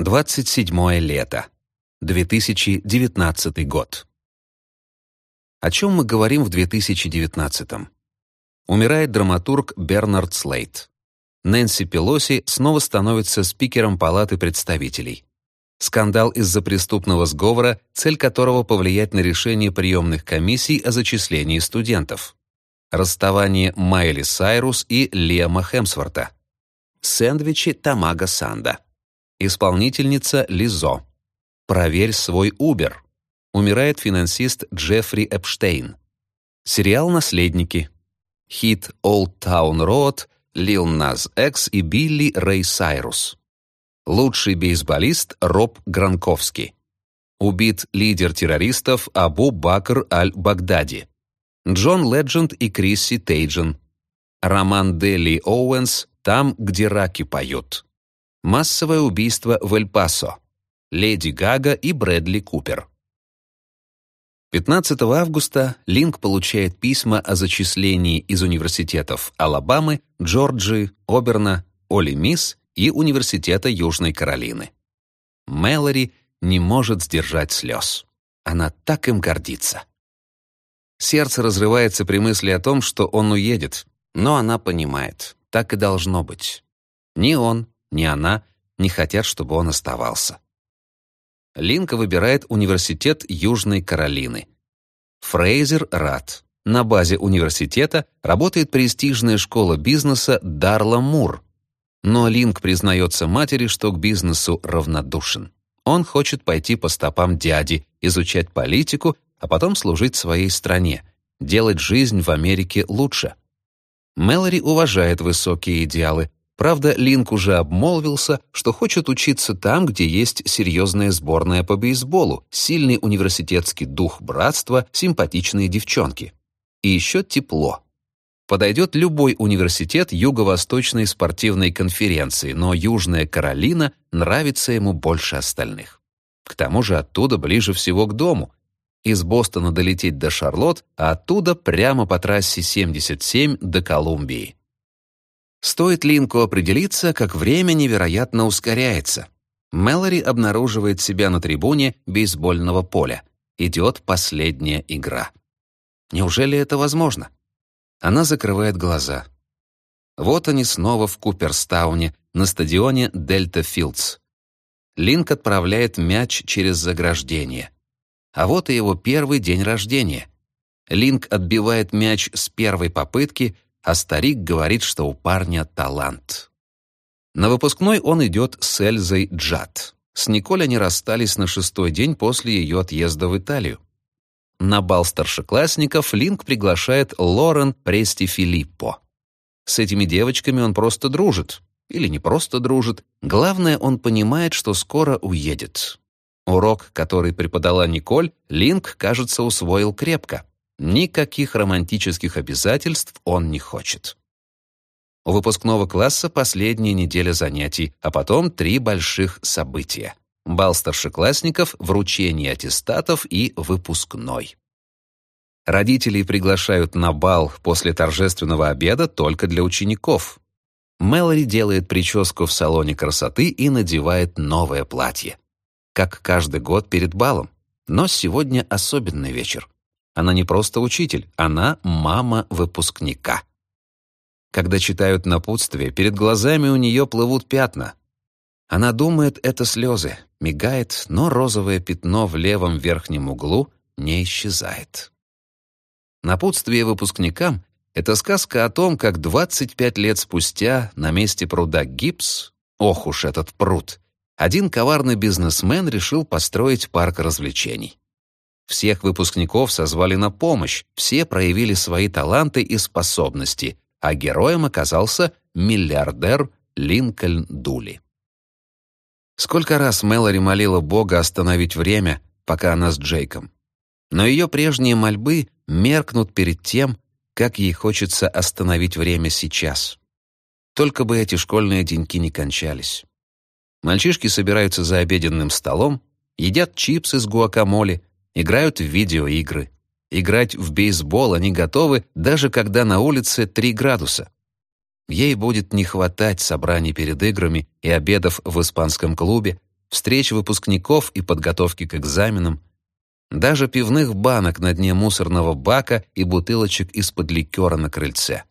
27 лето. 2019 год. О чем мы говорим в 2019 -м? Умирает драматург Бернард Слейт. Нэнси Пелоси снова становится спикером Палаты представителей. Скандал из-за преступного сговора, цель которого повлиять на решение приемных комиссий о зачислении студентов. Расставание Майли Сайрус и Лема Хемсворта. Сэндвичи Тамага Санда. Исполнительница Лизо. Проверь свой Uber. Умирает финансист Джеффри Эпштейн. Сериал «Наследники». Хит «Old Town Road», Лил Наз Экс и Билли Рэй Сайрус. Лучший бейсболист Роб Гранковский. Убит лидер террористов Абу Бакр Аль-Багдади. Джон Ледженд и Крисси Тейджен. Роман Дели Оуэнс «Там, где раки поют». Массовое убийство в Эль-Пасо. Леди Гага и Брэдли Купер. 15 августа Линк получает письма о зачислении из университетов Алабамы, Джорджии, Оберна, Оли Мисс и Университета Южной Каролины. Мэлори не может сдержать слез. Она так им гордится. Сердце разрывается при мысли о том, что он уедет, но она понимает, так и должно быть. Ни он, ни она не хотят, чтобы он оставался. Линка выбирает университет Южной Каролины. Фрейзер рад. На базе университета работает престижная школа бизнеса Дарла Мур. Но Линк признается матери, что к бизнесу равнодушен. Он хочет пойти по стопам дяди, изучать политику, а потом служить своей стране, делать жизнь в Америке лучше. Мэлори уважает высокие идеалы, Правда, Линк уже обмолвился, что хочет учиться там, где есть серьезная сборная по бейсболу, сильный университетский дух братства, симпатичные девчонки. И еще тепло. Подойдет любой университет Юго-Восточной спортивной конференции, но Южная Каролина нравится ему больше остальных. К тому же оттуда ближе всего к дому. Из Бостона долететь до Шарлотт, а оттуда прямо по трассе 77 до Колумбии. Стоит Линку определиться, как время невероятно ускоряется. Мэлори обнаруживает себя на трибуне бейсбольного поля. Идет последняя игра. Неужели это возможно? Она закрывает глаза. Вот они снова в Куперстауне, на стадионе Дельта Филдс. Линк отправляет мяч через заграждение. А вот и его первый день рождения. Линк отбивает мяч с первой попытки — а старик говорит, что у парня талант. На выпускной он идет с Эльзой Джад. С Николь они расстались на шестой день после ее отъезда в Италию. На бал старшеклассников Линк приглашает Лорен Прести Филиппо. С этими девочками он просто дружит. Или не просто дружит. Главное, он понимает, что скоро уедет. Урок, который преподала Николь, Линк, кажется, усвоил крепко. Никаких романтических обязательств он не хочет. У выпускного класса последняя неделя занятий, а потом три больших события. Бал старшеклассников, вручение аттестатов и выпускной. Родителей приглашают на бал после торжественного обеда только для учеников. Мэлори делает прическу в салоне красоты и надевает новое платье. Как каждый год перед балом. Но сегодня особенный вечер. Она не просто учитель, она мама выпускника. Когда читают напутствие, перед глазами у нее плывут пятна. Она думает, это слезы, мигает, но розовое пятно в левом верхнем углу не исчезает. Напутствие выпускникам — это сказка о том, как 25 лет спустя на месте пруда Гипс, ох уж этот пруд, один коварный бизнесмен решил построить парк развлечений. Всех выпускников созвали на помощь, все проявили свои таланты и способности, а героем оказался миллиардер Линкольн Дули. Сколько раз Мэлори молила Бога остановить время, пока она с Джейком. Но ее прежние мольбы меркнут перед тем, как ей хочется остановить время сейчас. Только бы эти школьные деньки не кончались. Мальчишки собираются за обеденным столом, едят чипсы с гуакамоле, играют в видеоигры. Играть в бейсбол они готовы, даже когда на улице 3 градуса. Ей будет не хватать собраний перед играми и обедов в испанском клубе, встреч выпускников и подготовки к экзаменам, даже пивных банок на дне мусорного бака и бутылочек из-под ликера на крыльце.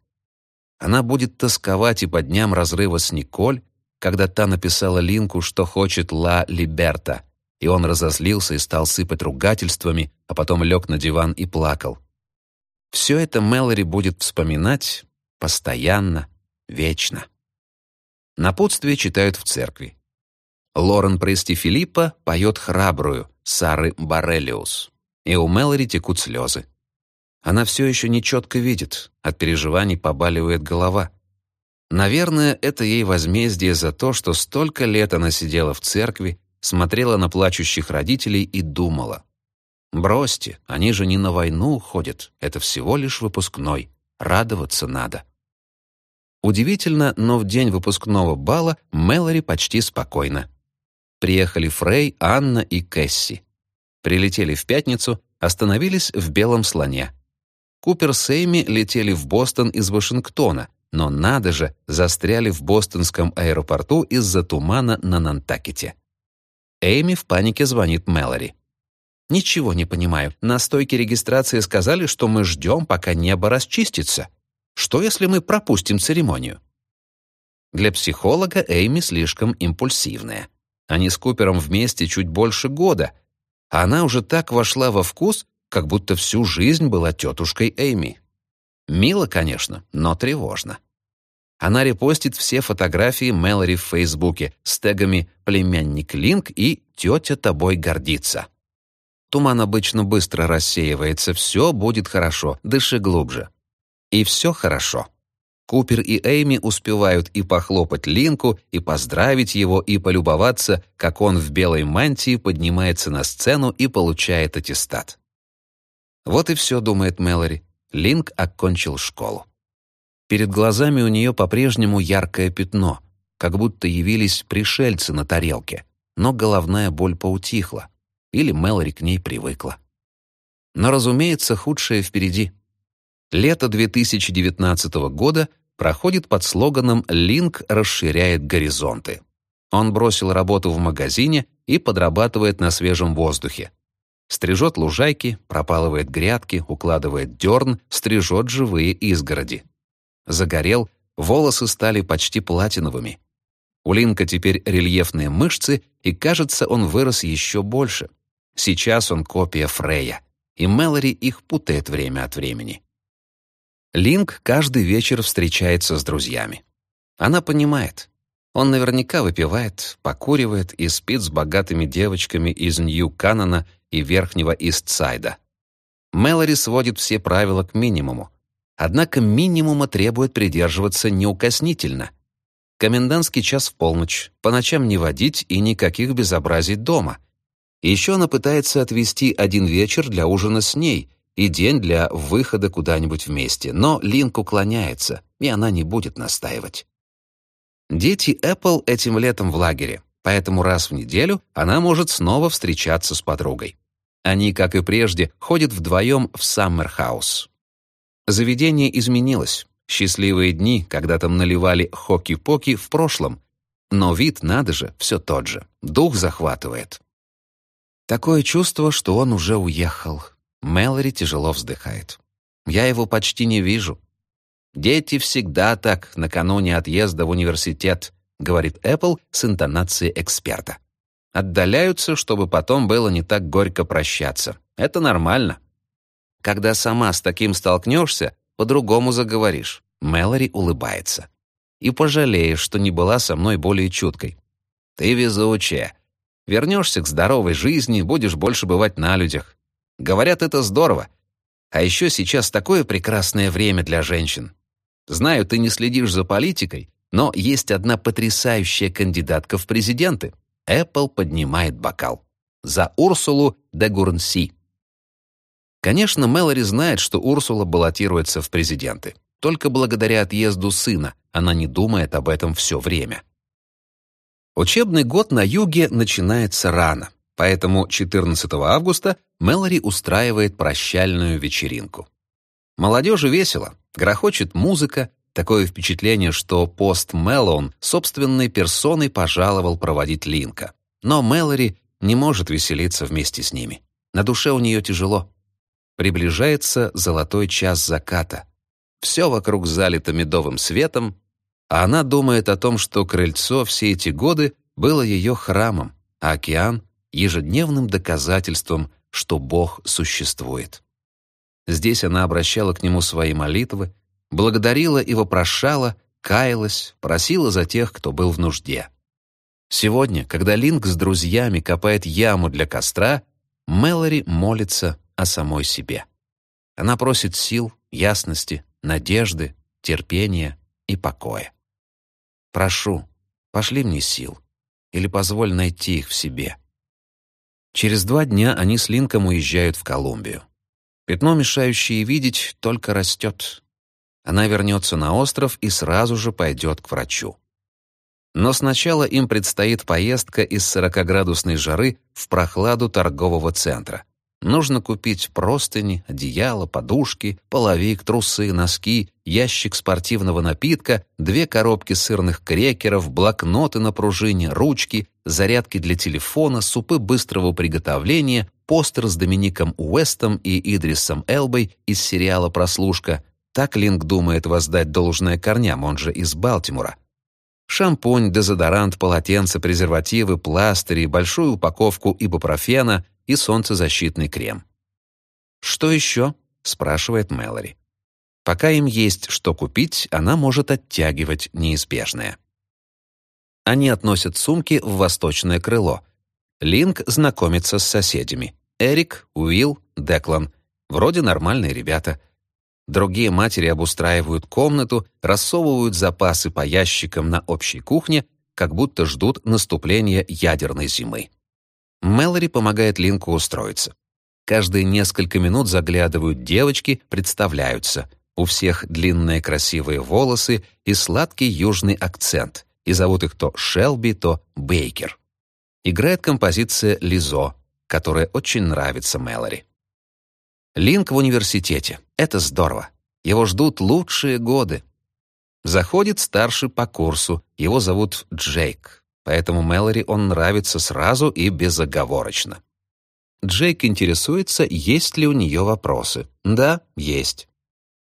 Она будет тосковать и по дням разрыва с Николь, когда та написала Линку, что хочет Ла Либерта, и он разозлился и стал сыпать ругательствами, а потом лег на диван и плакал. Все это Мэлори будет вспоминать постоянно, вечно. Напутствие читают в церкви. Лорен Прести Филиппа поет храбрую Сары Барелиус, и у Мэлори текут слезы. Она все еще нечетко видит, от переживаний побаливает голова. Наверное, это ей возмездие за то, что столько лет она сидела в церкви, смотрела на плачущих родителей и думала. «Бросьте, они же не на войну уходят, это всего лишь выпускной, радоваться надо». Удивительно, но в день выпускного бала Мэлори почти спокойна. Приехали Фрей, Анна и Кэсси. Прилетели в пятницу, остановились в Белом слоне. Купер с Эйми летели в Бостон из Вашингтона, но надо же, застряли в бостонском аэропорту из-за тумана на Нантакете. Эйми в панике звонит Мэлори. «Ничего не понимаю. На стойке регистрации сказали, что мы ждем, пока небо расчистится. Что, если мы пропустим церемонию?» Для психолога Эйми слишком импульсивная. Они с Купером вместе чуть больше года, а она уже так вошла во вкус, как будто всю жизнь была тетушкой Эйми. Мило, конечно, но тревожно. Она репостит все фотографии Мэлори в Фейсбуке с тегами «племянник Линк» и «тетя тобой гордится». Туман обычно быстро рассеивается, все будет хорошо, дыши глубже. И все хорошо. Купер и Эйми успевают и похлопать Линку, и поздравить его, и полюбоваться, как он в белой мантии поднимается на сцену и получает аттестат. Вот и все, думает Мэлори. Линк окончил школу. Перед глазами у нее по-прежнему яркое пятно, как будто явились пришельцы на тарелке, но головная боль поутихла, или Мэлори к ней привыкла. Но, разумеется, худшее впереди. Лето 2019 года проходит под слоганом «Линк расширяет горизонты». Он бросил работу в магазине и подрабатывает на свежем воздухе. Стрижет лужайки, пропалывает грядки, укладывает дерн, стрижет живые изгороди. Загорел, волосы стали почти платиновыми. У Линка теперь рельефные мышцы, и, кажется, он вырос еще больше. Сейчас он копия Фрея, и Мэлори их путает время от времени. Линк каждый вечер встречается с друзьями. Она понимает. Он наверняка выпивает, покуривает и спит с богатыми девочками из Нью-Каннона и Верхнего Истсайда. Мэлори сводит все правила к минимуму. Однако минимума требует придерживаться неукоснительно. Комендантский час в полночь, по ночам не водить и никаких безобразий дома. Еще она пытается отвести один вечер для ужина с ней и день для выхода куда-нибудь вместе, но Линк уклоняется, и она не будет настаивать. Дети Apple этим летом в лагере, поэтому раз в неделю она может снова встречаться с подругой. Они, как и прежде, ходят вдвоем в Саммерхаус. Заведение изменилось. Счастливые дни, когда там наливали хоки-поки в прошлом. Но вид, надо же, все тот же. Дух захватывает. Такое чувство, что он уже уехал. Мэлори тяжело вздыхает. Я его почти не вижу. Дети всегда так накануне отъезда в университет, говорит Эппл с интонацией эксперта. Отдаляются, чтобы потом было не так горько прощаться. Это нормально. Когда сама с таким столкнешься, по-другому заговоришь. Мэлори улыбается. И пожалеешь, что не была со мной более чуткой. Ты везучая. Вернешься к здоровой жизни, будешь больше бывать на людях. Говорят, это здорово. А еще сейчас такое прекрасное время для женщин. Знаю, ты не следишь за политикой, но есть одна потрясающая кандидатка в президенты. Эппл поднимает бокал. За Урсулу де Гурнси. Конечно, Мэлори знает, что Урсула баллотируется в президенты. Только благодаря отъезду сына она не думает об этом все время. Учебный год на юге начинается рано, поэтому 14 августа Мэлори устраивает прощальную вечеринку. Молодежи весело, грохочет музыка, такое впечатление, что пост Мэллоун собственной персоной пожаловал проводить Линка. но Мэлори не может веселиться вместе с ними. На душе у нее тяжело. Приближается золотой час заката. Все вокруг залито медовым светом, а она думает о том, что крыльцо все эти годы было ее храмом, а океан — ежедневным доказательством, что Бог существует. Здесь она обращала к нему свои молитвы, благодарила и вопрошала, каялась, просила за тех, кто был в нужде. Сегодня, когда Линк с друзьями копает яму для костра, Мэлори молится о самой себе. Она просит сил, ясности, надежды, терпения и покоя. «Прошу, пошли мне сил, или позволь найти их в себе». Через два дня они с Линком уезжают в Колумбию. Пятно, мешающее видеть, только растет. Она вернется на остров и сразу же пойдет к врачу. Но сначала им предстоит поездка из 40-градусной жары в прохладу торгового центра. Нужно купить простыни, одеяло, подушки, половик, трусы, носки, ящик спортивного напитка, две коробки сырных крекеров, блокноты на пружине, ручки, зарядки для телефона, супы быстрого приготовления, постер с Домиником Уэстом и Идрисом Элбой из сериала «Прослушка». Так Линк думает воздать должное корням, он же из Балтимора. Шампунь, дезодорант, полотенце, презервативы, пластыри, большую упаковку ибупрофена и солнцезащитный крем. «Что еще?» — спрашивает Мэлори. Пока им есть что купить, она может оттягивать неизбежное. Они относят сумки в восточное крыло. Линк знакомится с соседями. Эрик, Уилл, Деклан. Вроде нормальные ребята. Другие матери обустраивают комнату, рассовывают запасы по ящикам на общей кухне, как будто ждут наступления ядерной зимы. Мэлори помогает Линку устроиться. Каждые несколько минут заглядывают девочки, представляются. У всех длинные красивые волосы и сладкий южный акцент, и зовут их то Шелби, то Бейкер. Играет композиция «Лизо», которая очень нравится Мэлори. Линк в университете. Это здорово. Его ждут лучшие годы. Заходит старший по курсу. Его зовут Джейк. Поэтому Мэлори он нравится сразу и безоговорочно. Джейк интересуется, есть ли у нее вопросы. Да, есть.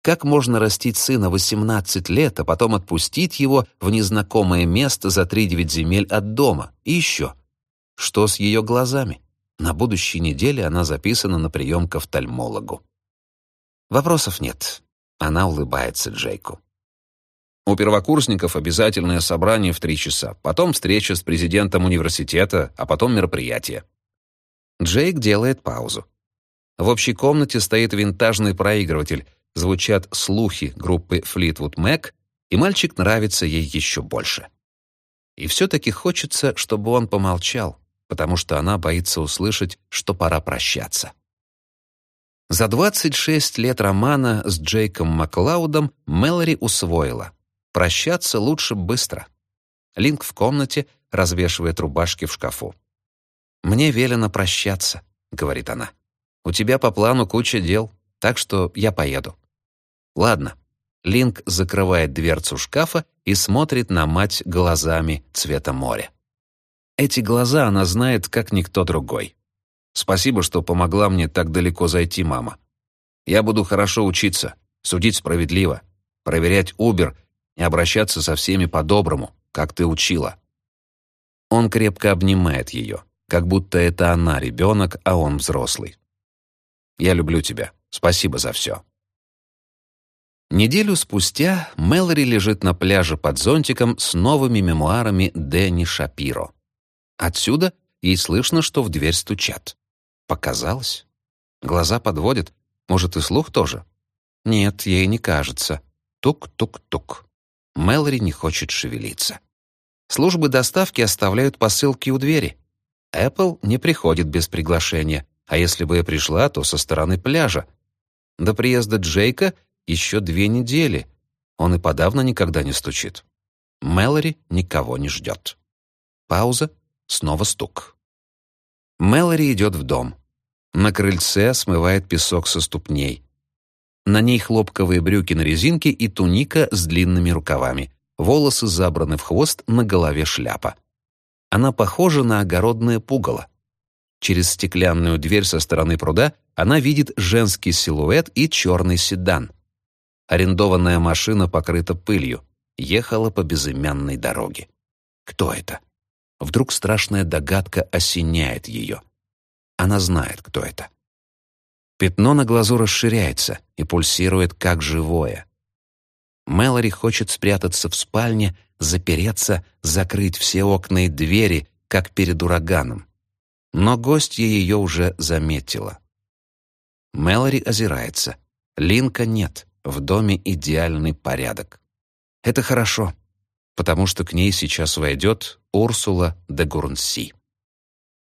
Как можно растить сына 18 лет, а потом отпустить его в незнакомое место за 3-9 земель от дома? И еще. Что с ее глазами? На будущей неделе она записана на прием к офтальмологу. Вопросов нет. Она улыбается Джейку. У первокурсников обязательное собрание в три часа, потом встреча с президентом университета, а потом мероприятие. Джейк делает паузу. В общей комнате стоит винтажный проигрыватель, звучат слухи группы Fleetwood Mac, и мальчик нравится ей еще больше. И все-таки хочется, чтобы он помолчал, потому что она боится услышать, что пора прощаться. За 26 лет романа с Джейком Маклаудом Мэлори усвоила. Прощаться лучше быстро. Линк в комнате развешивает рубашки в шкафу. «Мне велено прощаться», — говорит она. «У тебя по плану куча дел, так что я поеду». «Ладно». Линк закрывает дверцу шкафа и смотрит на мать глазами цвета моря. Эти глаза она знает, как никто другой. Спасибо, что помогла мне так далеко зайти, мама. Я буду хорошо учиться, судить справедливо, проверять Убер и обращаться со всеми по-доброму, как ты учила. Он крепко обнимает ее, как будто это она ребенок, а он взрослый. Я люблю тебя. Спасибо за все. Неделю спустя Мэлори лежит на пляже под зонтиком с новыми мемуарами Дэнни Шапиро. Отсюда ей слышно, что в дверь стучат. Показалось. Глаза подводят. Может, и слух тоже? Нет, ей не кажется. Тук-тук-тук. Мэлори не хочет шевелиться. Службы доставки оставляют посылки у двери. Apple не приходит без приглашения, а если бы и пришла, то со стороны пляжа. До приезда Джейка еще две недели. Он и подавно никогда не стучит. Мэлори никого не ждет. Пауза, Снова стук. Мэлори идет в дом. На крыльце смывает песок со ступней. На ней хлопковые брюки на резинке и туника с длинными рукавами. Волосы забраны в хвост, на голове шляпа. Она похожа на огородное пугало. Через стеклянную дверь со стороны пруда она видит женский силуэт и черный седан. Арендованная машина покрыта пылью, ехала по безымянной дороге. Кто это? Вдруг страшная догадка осеняет ее. Она знает, кто это. Пятно на глазу расширяется и пульсирует, как живое. Мэлори хочет спрятаться в спальне, запереться, закрыть все окна и двери, как перед ураганом. Но гостья ее уже заметила. Мэлори озирается. Линка нет, в доме идеальный порядок. Это хорошо, потому что к ней сейчас войдет Урсула де Гурнси.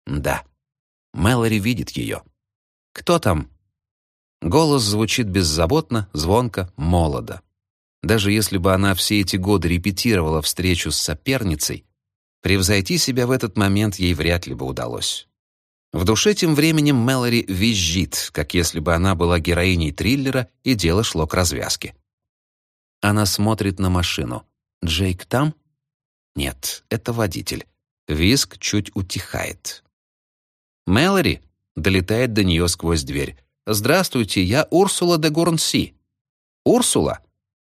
Да, Мэлори видит ее. «Кто там?» Голос звучит беззаботно, звонко, молодо. Даже если бы она все эти годы репетировала встречу с соперницей, превзойти себя в этот момент ей вряд ли бы удалось. В душе тем временем Мэлори визжит, как если бы она была героиней триллера и дело шло к развязке. Она смотрит на машину. «Джейк там?» «Нет, это водитель». Виск чуть утихает. «Мэлори!» — долетает до нее сквозь дверь. «Здравствуйте, я Урсула де Горнси». «Урсула?»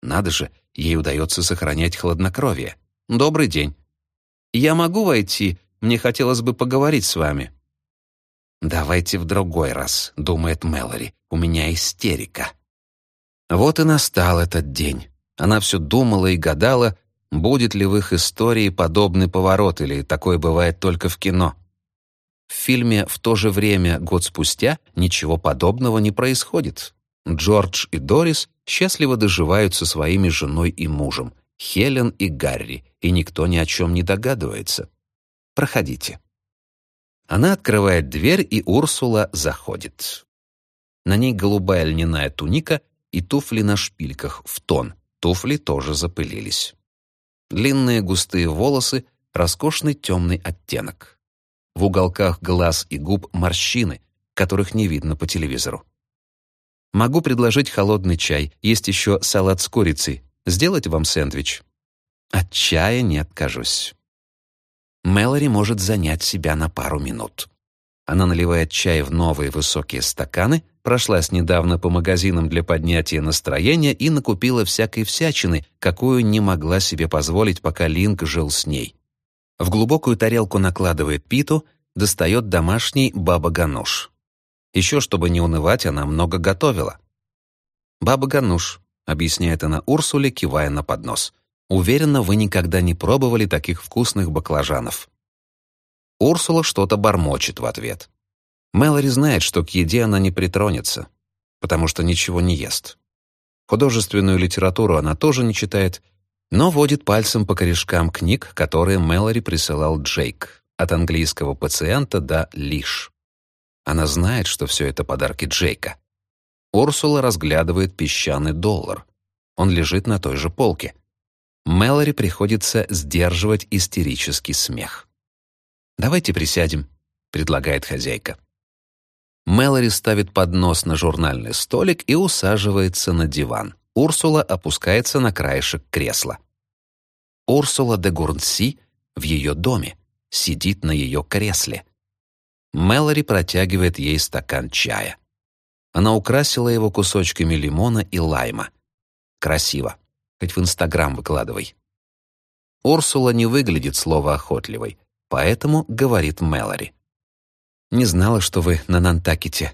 Надо же, ей удается сохранять хладнокровие. «Добрый день». «Я могу войти? Мне хотелось бы поговорить с вами». «Давайте в другой раз», — думает Мэлори. «У меня истерика». Вот и настал этот день. Она все думала и гадала, будет ли в их истории подобный поворот, или такое бывает только в кино. В фильме «В то же время, год спустя» ничего подобного не происходит. Джордж и Дорис счастливо доживают со своими женой и мужем, Хелен и Гарри, и никто ни о чем не догадывается. Проходите. Она открывает дверь, и Урсула заходит. На ней голубая льняная туника и туфли на шпильках в тон. Туфли тоже запылились. Длинные густые волосы, роскошный темный оттенок. В уголках глаз и губ морщины, которых не видно по телевизору. Могу предложить холодный чай, есть еще салат с курицей. Сделать вам сэндвич? От чая не откажусь. Мэлори может занять себя на пару минут. Она наливает чай в новые высокие стаканы, прошлась недавно по магазинам для поднятия настроения и накупила всякой всячины, какую не могла себе позволить, пока Линк жил с ней. В глубокую тарелку накладывает питу, достает домашний баба-гануш. Еще, чтобы не унывать, она много готовила. «Баба-гануш», — объясняет она Урсуле, кивая на поднос. «Уверена, вы никогда не пробовали таких вкусных баклажанов». Урсула что-то бормочет в ответ. Мэлори знает, что к еде она не притронется, потому что ничего не ест. Художественную литературу она тоже не читает, но водит пальцем по корешкам книг, которые Мэлори присылал Джейк, от английского пациента до Лиш. Она знает, что все это подарки Джейка. Урсула разглядывает песчаный доллар. Он лежит на той же полке. Мэлори приходится сдерживать истерический смех. «Давайте присядем», — предлагает хозяйка. Мэлори ставит поднос на журнальный столик и усаживается на диван. Урсула опускается на краешек кресла. Урсула де Гурнси в ее доме, сидит на ее кресле. Мэлори протягивает ей стакан чая. Она украсила его кусочками лимона и лайма. Красиво. Хоть в Инстаграм выкладывай. Урсула не выглядит слово охотливой, поэтому говорит Мэлори. «Не знала, что вы на Нантакете.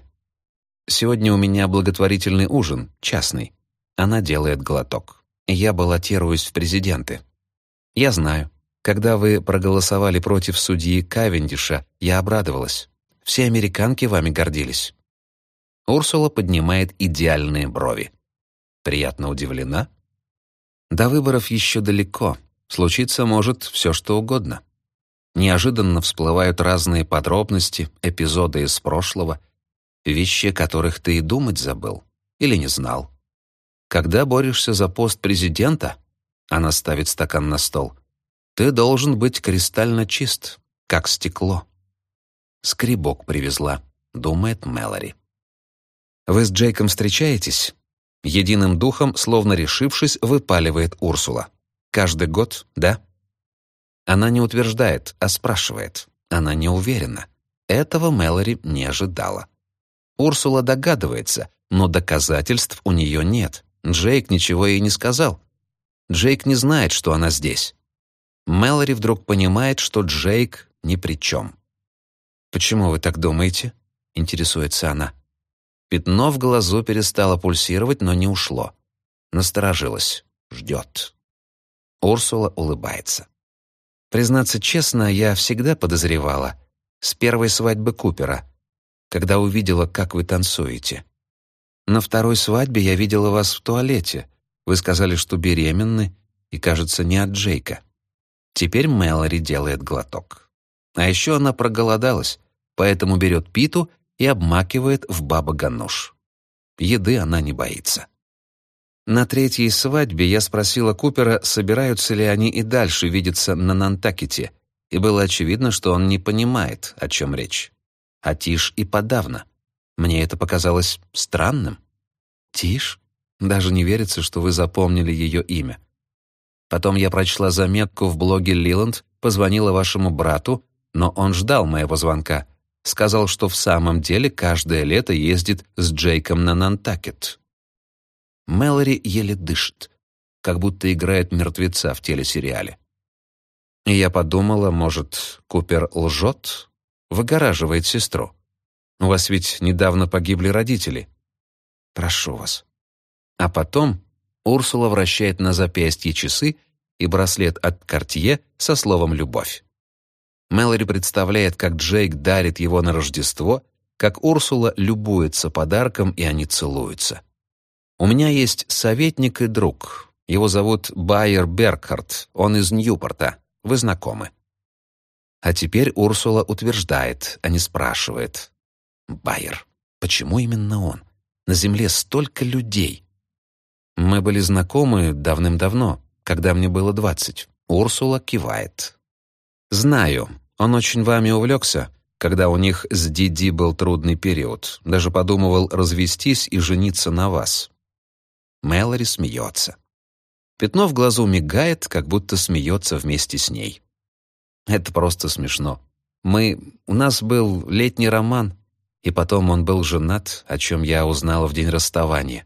Сегодня у меня благотворительный ужин, частный. Она делает глоток. Я баллотируюсь в президенты. Я знаю. Когда вы проголосовали против судьи Кавендиша, я обрадовалась. Все американки вами гордились». Урсула поднимает идеальные брови. Приятно удивлена. До выборов еще далеко. Случиться может все, что угодно. Неожиданно всплывают разные подробности, эпизоды из прошлого, вещи, о которых ты и думать забыл или не знал. Когда борешься за пост президента, она ставит стакан на стол, ты должен быть кристально чист, как стекло. Скребок привезла, думает Мэлори. Вы с Джейком встречаетесь? Единым духом, словно решившись, выпаливает Урсула. Каждый год, да? Она не утверждает, а спрашивает. Она не уверена. Этого Мэлори не ожидала. Урсула догадывается, но доказательств у нее нет. Джейк ничего ей не сказал. Джейк не знает, что она здесь. Мэлори вдруг понимает, что Джейк ни при чем. «Почему вы так думаете?» — интересуется она. Пятно в глазу перестало пульсировать, но не ушло. Насторожилась. Ждет. Урсула улыбается. Признаться честно, я всегда подозревала. С первой свадьбы Купера, когда увидела, как вы танцуете. На второй свадьбе я видела вас в туалете. Вы сказали, что беременны, и, кажется, не от Джейка. Теперь Мэлори делает глоток. А еще она проголодалась, поэтому берет питу и обмакивает в баба-гануш. Еды она не боится. На третьей свадьбе я спросила Купера, собираются ли они и дальше видеться на Нантакете, и было очевидно, что он не понимает, о чем речь. А Тиш и подавно. Мне это показалось странным. Тиш? Даже не верится, что вы запомнили ее имя. Потом я прочла заметку в блоге Лиланд, позвонила вашему брату, но он ждал моего звонка. Сказал, что в самом деле каждое лето ездит с Джейком на Нантакет. Мэлори еле дышит, как будто играет мертвеца в телесериале. И я подумала, может, Купер лжет, выгораживает сестру. У вас ведь недавно погибли родители. Прошу вас. А потом Урсула вращает на запястье часы и браслет от Кортье со словом «любовь». Мэлори представляет, как Джейк дарит его на Рождество, как Урсула любуется подарком, и они целуются. У меня есть советник и друг. Его зовут Байер Беркхарт, он из Ньюпорта. Вы знакомы. А теперь Урсула утверждает, а не спрашивает. Байер, почему именно он? На Земле столько людей. Мы были знакомы давным-давно, когда мне было двадцать. Урсула кивает. Знаю, он очень вами увлекся, когда у них с Диди был трудный период. Даже подумывал развестись и жениться на вас. Мэлори смеется. Пятно в глазу мигает, как будто смеется вместе с ней. Это просто смешно. Мы... У нас был летний роман, и потом он был женат, о чем я узнала в день расставания.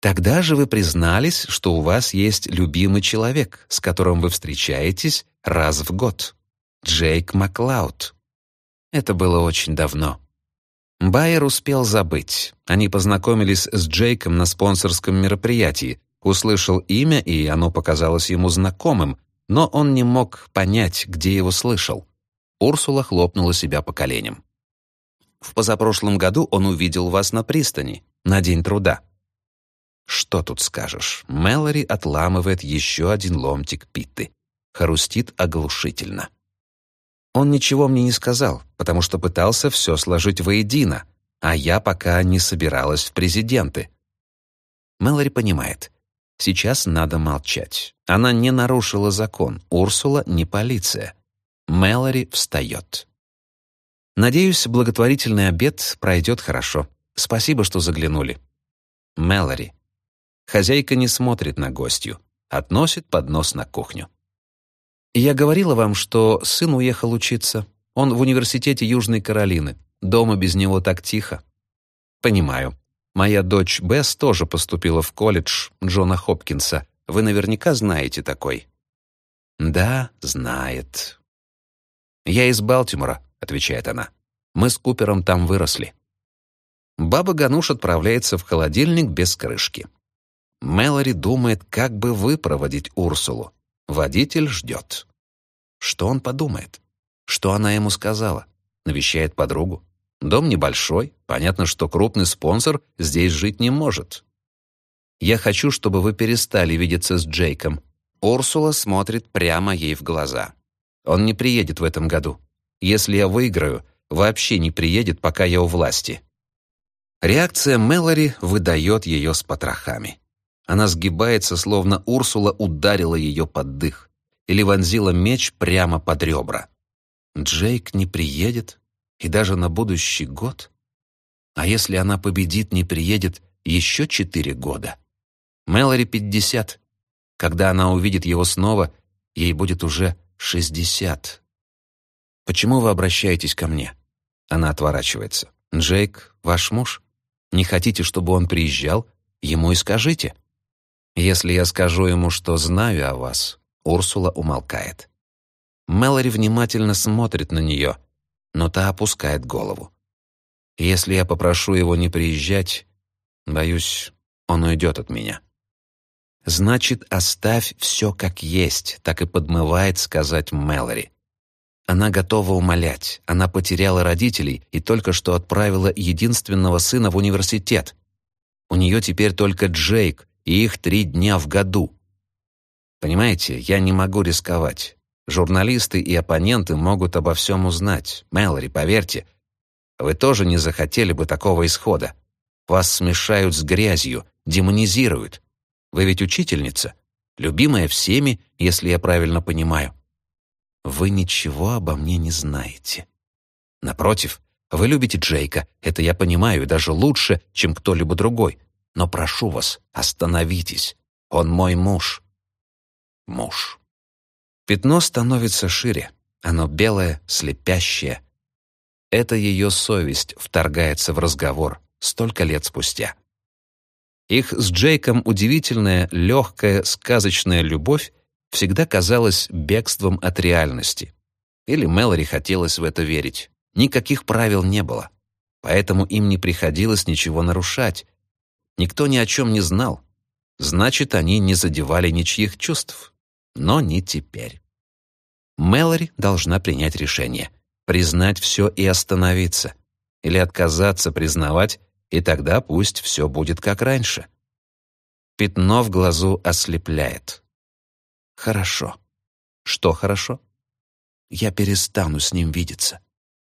Тогда же вы признались, что у вас есть любимый человек, с которым вы встречаетесь раз в год. Джейк Маклауд. Это было очень давно. Байер успел забыть. Они познакомились с Джейком на спонсорском мероприятии, услышал имя, и оно показалось ему знакомым, но он не мог понять, где его слышал. Урсула хлопнула себя по коленям. «В позапрошлом году он увидел вас на пристани, на День труда». Что тут скажешь? Мэлори отламывает еще один ломтик питты. Хрустит оглушительно. Он ничего мне не сказал, потому что пытался все сложить воедино, а я пока не собиралась в президенты. Мэлори понимает. Сейчас надо молчать. Она не нарушила закон. Урсула не полиция. Мэлори встает. Надеюсь, благотворительный обед пройдет хорошо. Спасибо, что заглянули. Мэлори. Хозяйка не смотрит на гостью. Относит поднос на кухню. Я говорила вам, что сын уехал учиться. Он в университете Южной Каролины. Дома без него так тихо. Понимаю. Моя дочь Бесс тоже поступила в колледж Джона Хопкинса. Вы наверняка знаете такой. Да, знает. Я из Балтимора, отвечает она. Мы с Купером там выросли. Баба Гануш отправляется в холодильник без крышки. Мэлори думает, как бы выпроводить Урсулу. Водитель ждет. Что он подумает? Что она ему сказала? Навещает подругу? Дом небольшой, понятно, что крупный спонсор здесь жить не может. Я хочу, чтобы вы перестали видеться с Джейком. Урсула смотрит прямо ей в глаза. Он не приедет в этом году. Если я выиграю, вообще не приедет, пока я у власти. Реакция Мэлори выдает ее с потрохами. Она сгибается, словно Урсула ударила ее под дых или вонзила меч прямо под ребра. Джейк не приедет, и даже на будущий год? А если она победит, не приедет еще четыре года? Мэлори пятьдесят. Когда она увидит его снова, ей будет уже шестьдесят. Почему вы обращаетесь ко мне?» Она отворачивается. «Джейк, ваш муж? Не хотите, чтобы он приезжал? Ему и скажите». «Если я скажу ему, что знаю о вас», Урсула умолкает. Мэлори внимательно смотрит на нее, но та опускает голову. «Если я попрошу его не приезжать, боюсь, он уйдет от меня». «Значит, оставь все как есть», — так и подмывает сказать Мэлори. Она готова умолять. Она потеряла родителей и только что отправила единственного сына в университет. У нее теперь только Джейк, и их три дня в году. Понимаете, я не могу рисковать. Журналисты и оппоненты могут обо всем узнать. Мэлори, поверьте, вы тоже не захотели бы такого исхода. Вас смешают с грязью, демонизируют. Вы ведь учительница, любимая всеми, если я правильно понимаю. Вы ничего обо мне не знаете. Напротив, вы любите Джейка, это я понимаю, даже лучше, чем кто-либо другой. Но прошу вас, остановитесь. Он мой муж. Муж. Пятно становится шире. Оно белое, слепящее. Это ее совесть вторгается в разговор столько лет спустя. Их с Джейком удивительная, легкая, сказочная любовь всегда казалась бегством от реальности. Или Мэлори хотелось в это верить. Никаких правил не было. Поэтому им не приходилось ничего нарушать. Никто ни о чем не знал. Значит, они не задевали ничьих чувств. Но не теперь. Мэлори должна принять решение. Признать все и остановиться. Или отказаться признавать, и тогда пусть все будет как раньше. Пятно в глазу ослепляет. Хорошо. Что хорошо? Я перестану с ним видеться.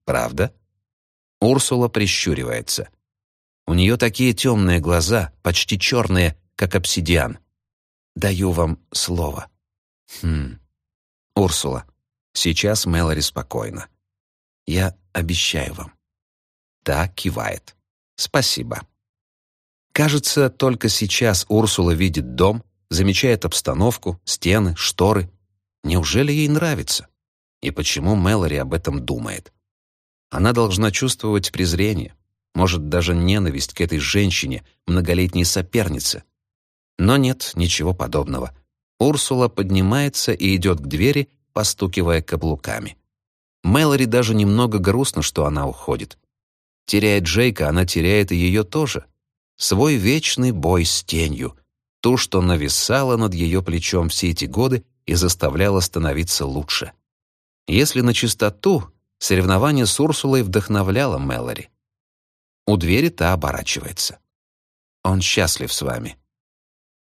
Правда? Урсула прищуривается. У нее такие темные глаза, почти черные, как обсидиан. Даю вам слово. Хм. Урсула, сейчас Мэлори спокойно. Я обещаю вам. Та кивает. Спасибо. Кажется, только сейчас Урсула видит дом, замечает обстановку, стены, шторы. Неужели ей нравится? И почему Мэлори об этом думает? Она должна чувствовать презрение, может, даже ненависть к этой женщине, многолетней сопернице. Но нет ничего подобного. Урсула поднимается и идет к двери, постукивая каблуками. Мэлори даже немного грустно, что она уходит. Теряет Джейка, она теряет и ее тоже. Свой вечный бой с тенью — ту, что нависала над ее плечом все эти годы и заставляла становиться лучше. Если на чистоту, соревнование с Урсулой вдохновляло Мэлори. У двери та оборачивается. Он счастлив с вами.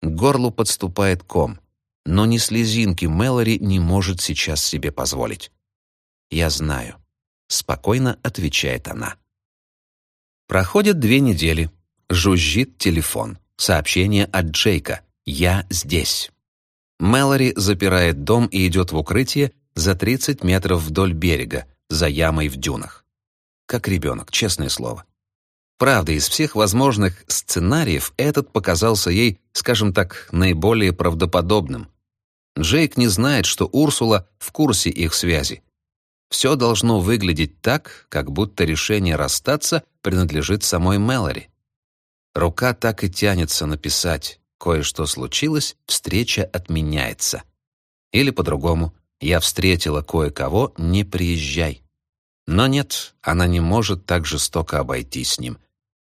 К горлу подступает ком, но ни слезинки Мэлори не может сейчас себе позволить. «Я знаю», — спокойно отвечает она. Проходят две недели. Жужжит телефон. Сообщение от Джейка «Я здесь». Мэлори запирает дом и идет в укрытие за 30 метров вдоль берега, за ямой в дюнах. Как ребенок, честное слово. Правда, из всех возможных сценариев этот показался ей, скажем так, наиболее правдоподобным. Джейк не знает, что Урсула в курсе их связи. Все должно выглядеть так, как будто решение расстаться принадлежит самой Мэлори. Рука так и тянется написать «Кое-что случилось, встреча отменяется». Или по-другому «Я встретила кое-кого, не приезжай». Но нет, она не может так жестоко обойтись с ним.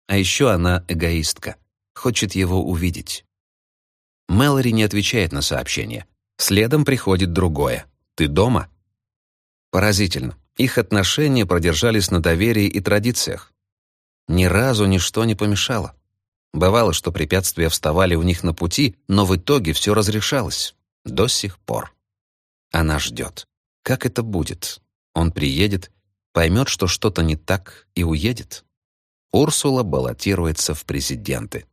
А еще она эгоистка, хочет его увидеть. Мэлори не отвечает на сообщение. Следом приходит другое. «Ты дома?» Поразительно. Их отношения продержались на доверии и традициях. Ни разу ничто не помешало. Бывало, что препятствия вставали у них на пути, но в итоге все разрешалось. До сих пор. Она ждет. Как это будет? Он приедет, поймет, что что-то не так, и уедет. Урсула баллотируется в президенты.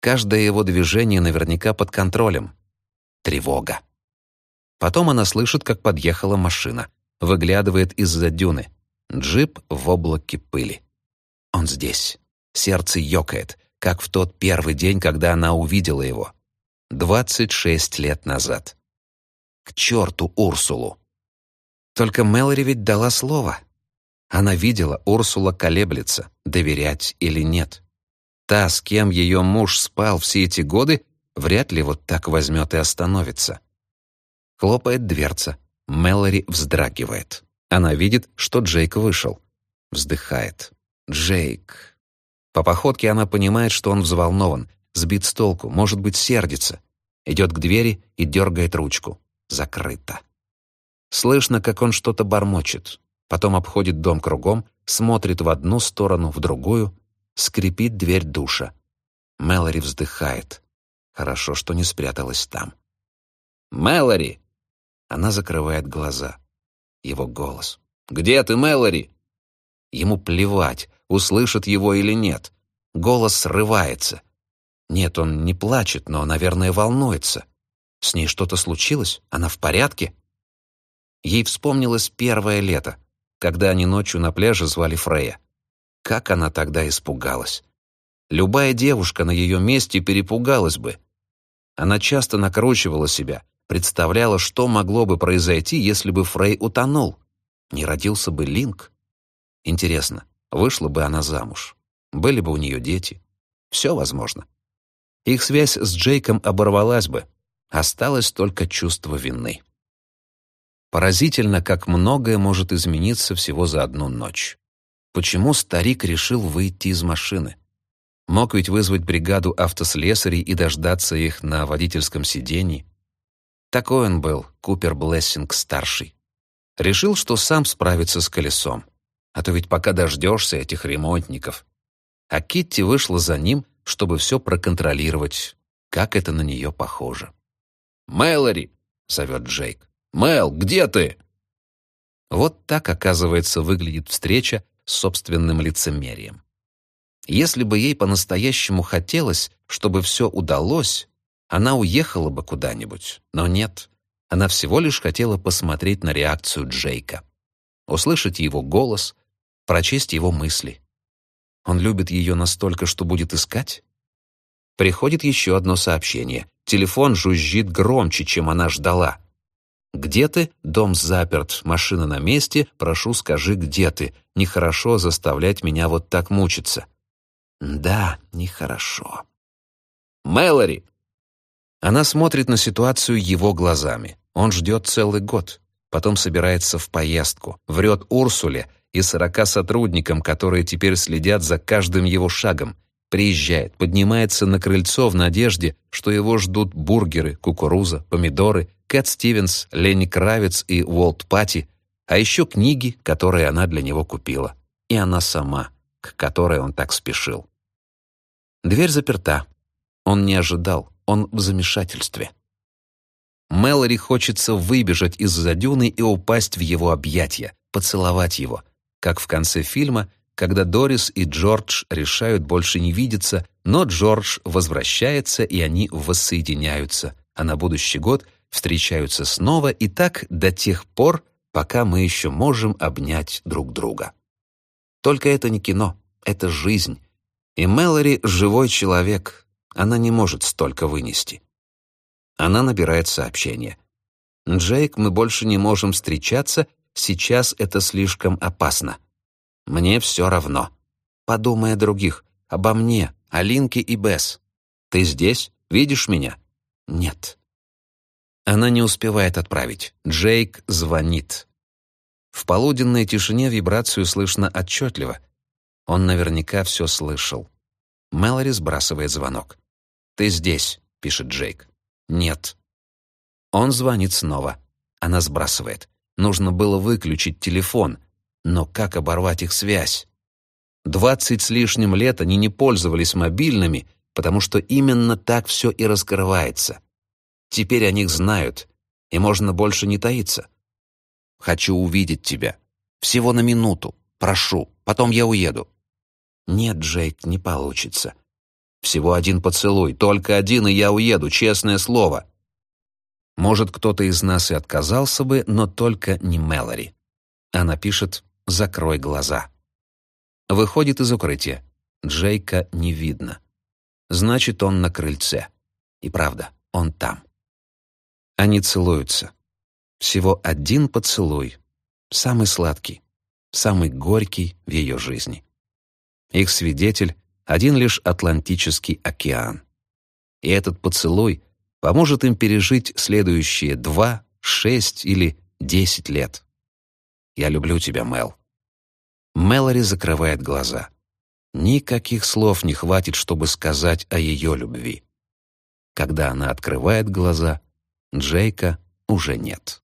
Каждое его движение наверняка под контролем. Тревога. Потом она слышит, как подъехала машина. Выглядывает из-за дюны. Джип в облаке пыли. Он здесь. Сердце ёкает как в тот первый день, когда она увидела его. 26 лет назад. К черту Урсулу! Только Мэлори ведь дала слово. Она видела, Урсула колеблется, доверять или нет. Та, с кем ее муж спал все эти годы, вряд ли вот так возьмет и остановится. Хлопает дверца. Мэлори вздрагивает. Она видит, что Джейк вышел. Вздыхает. Джейк. По походке она понимает, что он взволнован, сбит с толку, может быть, сердится. Идет к двери и дергает ручку. Закрыто. Слышно, как он что-то бормочет. Потом обходит дом кругом, смотрит в одну сторону, в другую. Скрипит дверь душа. Мэлори вздыхает. Хорошо, что не спряталась там. «Мэлори!» Она закрывает глаза. Его голос. «Где ты, Мэлори?» Ему плевать, услышит его или нет. Голос срывается. Нет, он не плачет, но, наверное, волнуется. С ней что-то случилось? Она в порядке? Ей вспомнилось первое лето, когда они ночью на пляже звали Фрея. Как она тогда испугалась. Любая девушка на ее месте перепугалась бы. Она часто накручивала себя, представляла, что могло бы произойти, если бы Фрей утонул. Не родился бы Линк. Интересно, вышла бы она замуж? Были бы у нее дети? Все возможно. Их связь с Джейком оборвалась бы. Осталось только чувство вины. Поразительно, как многое может измениться всего за одну ночь. Почему старик решил выйти из машины? Мог ведь вызвать бригаду автослесарей и дождаться их на водительском сиденье. Такой он был, Купер Блессинг-старший. Решил, что сам справится с колесом. А то ведь пока дождешься этих ремонтников. А Китти вышла за ним, чтобы все проконтролировать, как это на нее похоже. «Мэлори!» — зовет Джейк. «Мэл, где ты?» Вот так, оказывается, выглядит встреча с собственным лицемерием. Если бы ей по-настоящему хотелось, чтобы все удалось, она уехала бы куда-нибудь, но нет. Она всего лишь хотела посмотреть на реакцию Джейка, услышать его голос, прочесть его мысли. Он любит ее настолько, что будет искать? Приходит еще одно сообщение. Телефон жужжит громче, чем она ждала. «Где ты? Дом заперт, машина на месте. Прошу, скажи, где ты? Нехорошо заставлять меня вот так мучиться». «Да, нехорошо». «Мэлори!» Она смотрит на ситуацию его глазами. Он ждет целый год. Потом собирается в поездку. Врет Урсуле и сорока сотрудникам, которые теперь следят за каждым его шагом. Приезжает, поднимается на крыльцо в надежде, что его ждут бургеры, кукуруза, помидоры, Кэт Стивенс, Ленни Кравец и Уолт Пати, а еще книги, которые она для него купила. И она сама, к которой он так спешил. Дверь заперта. Он не ожидал, он в замешательстве. Мэлори хочется выбежать из-за дюны и упасть в его объятия, поцеловать его, как в конце фильма, когда Дорис и Джордж решают больше не видеться, но Джордж возвращается, и они воссоединяются, а на будущий год встречаются снова и так до тех пор, пока мы еще можем обнять друг друга. Только это не кино, это жизнь. И Мэлори — живой человек, она не может столько вынести. Она набирает сообщение. «Джейк, мы больше не можем встречаться, сейчас это слишком опасно. Мне все равно. Подумай о других, обо мне, о Линке и Бесс. Ты здесь? Видишь меня? Нет. Она не успевает отправить. Джейк звонит. В полуденной тишине вибрацию слышно отчетливо. Он наверняка все слышал. Мэлори сбрасывает звонок. «Ты здесь», — пишет Джейк. «Нет». Он звонит снова. Она сбрасывает. Нужно было выключить телефон. Но как оборвать их связь? Двадцать с лишним лет они не пользовались мобильными, потому что именно так все и раскрывается. Теперь о них знают, и можно больше не таиться. Хочу увидеть тебя. Всего на минуту. Прошу. Потом я уеду. Нет, Джейк, не получится. Всего один поцелуй, только один, и я уеду, честное слово. Может, кто-то из нас и отказался бы, но только не Мэлори. Она пишет Закрой глаза. Выходит из укрытия. Джейка не видно. Значит, он на крыльце. И правда, он там. Они целуются. Всего один поцелуй. самый сладкий, самый горький в ее жизни. Их свидетель — один лишь Атлантический океан. И этот поцелуй поможет им пережить следующие два, шесть или десять лет. «Я люблю тебя, Мел». Мэлори закрывает глаза. Никаких слов не хватит, чтобы сказать о ее любви. Когда она открывает глаза, Джейка уже нет.